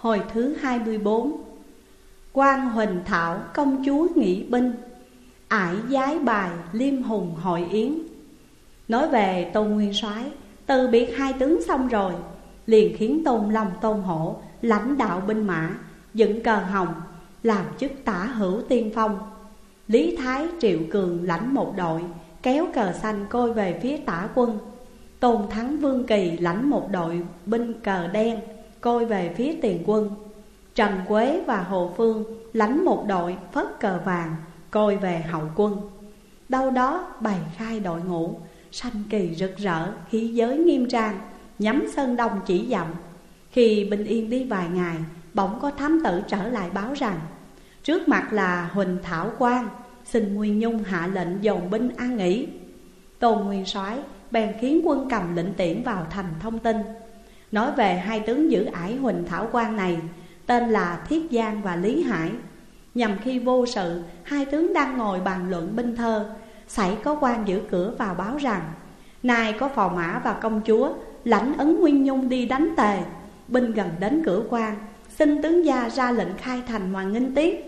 Hồi thứ 24 quan Huỳnh Thảo, công chúa nghị binh. Ải giái bài liêm hùng hội yến. Nói về Tôn Nguyên soái, Từ biệt hai tướng xong rồi, Liền khiến Tôn Long Tôn Hổ lãnh đạo binh mã, Dựng cờ hồng, làm chức tả hữu tiên phong. Lý Thái Triệu Cường lãnh một đội, Kéo cờ xanh coi về phía tả quân. Tôn Thắng Vương Kỳ lãnh một đội binh cờ đen. Coi về phía tiền quân. Trần Quế và Hồ Phương lãnh một đội phất cờ vàng Coi về hậu quân. Đâu đó bày khai đội ngũ Sanh kỳ rực rỡ, khí giới nghiêm trang Nhắm sơn đông chỉ dặm. Khi bình yên đi vài ngày Bỗng có thám tử trở lại báo rằng Trước mặt là Huỳnh Thảo Quang Xin Nguyên Nhung hạ lệnh dồn binh an nghỉ. Tôn Nguyên soái bèn khiến quân cầm lệnh tiễn vào thành thông tin. Nói về hai tướng giữ ải Huỳnh Thảo Quang này, Tên là Thiết Giang và Lý Hải. Nhằm khi vô sự, Hai tướng đang ngồi bàn luận binh thơ Xảy có quan giữ cửa vào báo rằng, Nay có phò mã và công chúa Lãnh ấn Nguyên Nhung đi đánh tề. Binh gần đến cửa quan, Xin tướng gia ra lệnh khai thành mà nghinh tiếp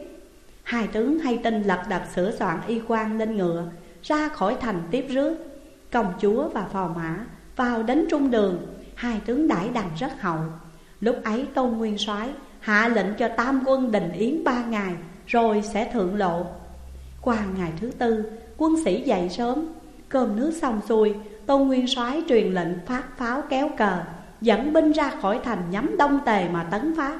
Hai tướng hay tin lật đật sửa soạn y quan lên ngựa, Ra khỏi thành tiếp rước. Công chúa và phò mã vào đến trung đường Hai tướng đãi đằng rất hậu. Lúc ấy Tôn Nguyên soái hạ lệnh cho tam quân đình yến ba ngày, Rồi sẽ thượng lộ. Qua ngày thứ tư, quân sĩ dậy sớm. Cơm nước xong xuôi, Tôn Nguyên soái truyền lệnh phát pháo kéo cờ, Dẫn binh ra khỏi thành nhắm đông tề mà tấn phát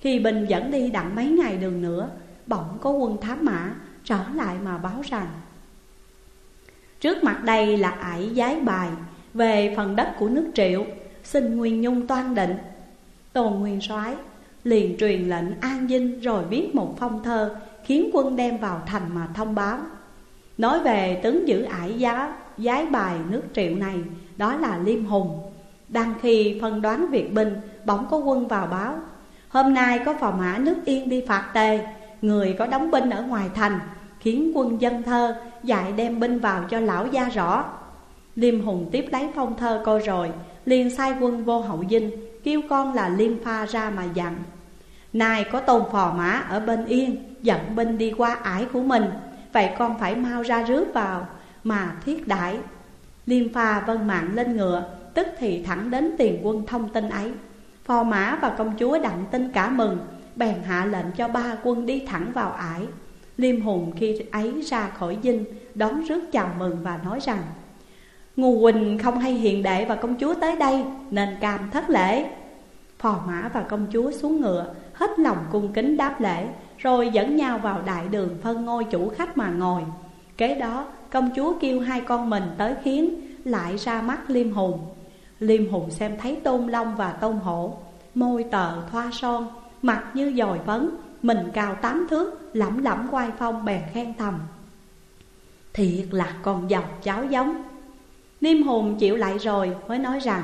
Khi binh dẫn đi đặng mấy ngày đường nữa, Bỗng có quân thám mã trở lại mà báo rằng, Trước mặt đây là ải giái bài về phần đất của nước triệu, Xin Nguyên Nhung toan định. Tôn Nguyên soái, liền truyền lệnh an dinh Rồi viết một phong thơ Khiến quân đem vào thành mà thông báo. Nói về tướng giữ ải giá, giái bài nước triệu này, Đó là Liêm Hùng. Đang khi phân đoán việc binh, Bỗng có quân vào báo. Hôm nay có phò mã nước yên đi phạt tề, Người có đóng binh ở ngoài thành, Khiến quân dân thơ dạy đem binh vào cho lão gia rõ. Liêm Hùng tiếp lấy phong thơ coi rồi, liền sai quân vô hậu dinh, Kêu con là Liêm Pha ra mà dặn. Này có tôn phò mã ở bên yên, Dẫn binh đi qua ải của mình, Vậy con phải mau ra rước vào, Mà thiết đãi. Liêm Pha vân mạng lên ngựa, Tức thì thẳng đến tiền quân thông tin ấy. Phò mã và công chúa đặng tin cả mừng, Bèn hạ lệnh cho ba quân đi thẳng vào ải Liêm Hùng khi ấy ra khỏi dinh, Đón rước chào mừng và nói rằng Ngô Quỳnh không hay hiền đệ và công chúa tới đây, Nên cam thất lễ. Phò mã và công chúa xuống ngựa, Hết lòng cung kính đáp lễ, Rồi dẫn nhau vào đại đường phân ngôi chủ khách mà ngồi. Kế đó, công chúa kêu hai con mình tới khiến, Lại ra mắt Liêm Hùng. Liêm Hùng xem thấy Tôn Long và Tôn Hổ, Môi tờ thoa son, Mặt như dòi vấn Mình cao tám thước Lẩm lẩm quay phong bèn khen thầm. Thiệt là con dòng cháu giống Liêm Hùng chịu lại rồi mới nói rằng,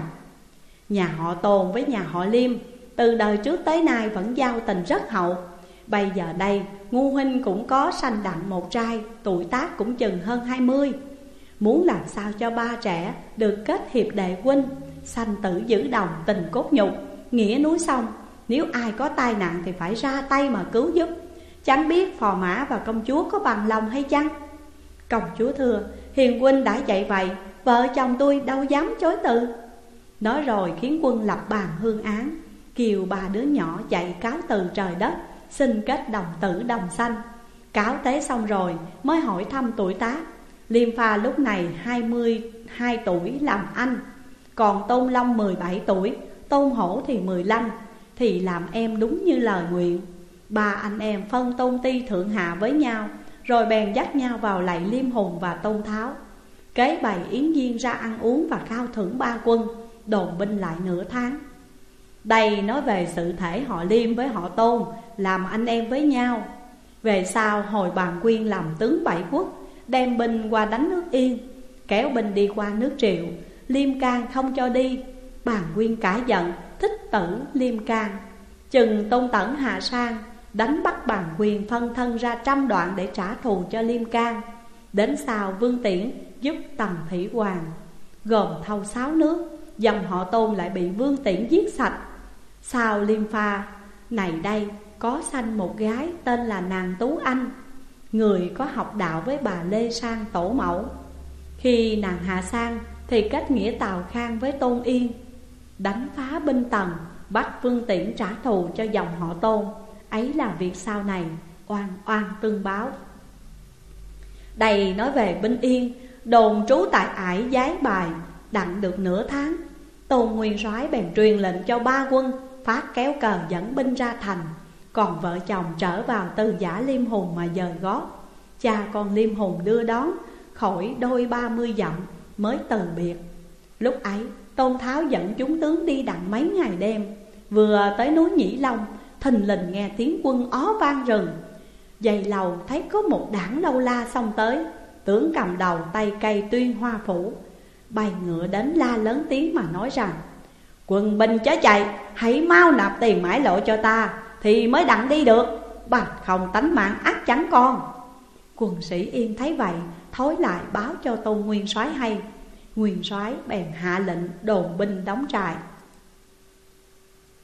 Nhà họ Tồn với nhà họ Liêm, Từ đời trước tới nay vẫn giao tình rất hậu. Bây giờ đây, Ngu Huynh cũng có sanh đặng một trai, Tuổi tác cũng chừng hơn hai mươi. Muốn làm sao cho ba trẻ Được kết hiệp đệ huynh, Sanh tử giữ đồng tình cốt nhục, Nghĩa núi sông. Nếu ai có tai nạn thì phải ra tay mà cứu giúp. Chẳng biết phò mã và công chúa có bằng lòng hay chăng? Công chúa thưa, Hiền huynh đã dạy vậy Vợ chồng tôi đâu dám chối từ. Nói rồi khiến quân lập bàn hương án Kiều ba đứa nhỏ chạy cáo từ trời đất Xin kết đồng tử đồng sanh, Cáo tế xong rồi mới hỏi thăm tuổi tác Liêm pha lúc này 22 tuổi làm anh Còn Tôn Long 17 tuổi Tôn Hổ thì 15 Thì làm em đúng như lời nguyện. Ba anh em phân tôn ti thượng hạ với nhau Rồi bèn dắt nhau vào lạy Liêm Hùng và Tôn Tháo. Kế bày yến viên ra ăn uống và khao thưởng ba quân, Đồn binh lại nửa tháng. Đây nói về sự thể họ Liêm với họ Tôn, Làm anh em với nhau. Về sau, hồi bàn quyên làm tướng bảy quốc, Đem binh qua đánh nước Yên, Kéo binh đi qua nước Triệu. Liêm can không cho đi, Bàn quyên cả giận, Thích tử Liêm can Chừng Tôn Tẩn hạ sang, Đánh bắt bàn quyền phân thân ra trăm đoạn để trả thù cho Liêm can Đến sau Vương Tiễn giúp Tần Thủy Hoàng Gồm thâu sáu nước Dòng họ tôn lại bị Vương Tiễn giết sạch. Sau Liêm Pha Này đây có sanh một gái tên là nàng Tú Anh Người có học đạo với bà Lê Sang tổ mẫu. Khi nàng hạ sang thì kết nghĩa Tào Khang với Tôn Yên Đánh phá binh tần, bắt Vương Tiễn trả thù cho dòng họ Tôn. Ấy là việc sau này oan oan tương báo. Đây nói về binh Yên Đồn trú tại ải giái bài, Đặng được nửa tháng. Tôn Nguyên soái bèn truyền lệnh cho ba quân, Phát kéo cờ dẫn binh ra thành. Còn vợ chồng trở vào từ giả Liêm Hùng mà dời gót. Cha con Liêm Hùng đưa đón, Khỏi đôi ba mươi dặm mới từ biệt. Lúc ấy, Tôn Tháo dẫn chúng tướng đi đặng mấy ngày đêm. Vừa tới núi Nhĩ Long, Thình lình nghe tiếng quân ó vang rừng. Dày lầu thấy có một đảng lâu la xông tới. Tướng cầm đầu tay cây tuyên hoa phủ. Bay ngựa đến la lớn tiếng mà nói rằng, Quân binh chớ chạy, Hãy mau nạp tiền mãi lộ cho ta, Thì mới đặng đi được. Bằng không tánh mạng ắt chắn con Quân sĩ yên thấy vậy, Thối lại báo cho Tôn Nguyên soái hay. Nguyên soái bèn hạ lệnh đồn binh đóng trại.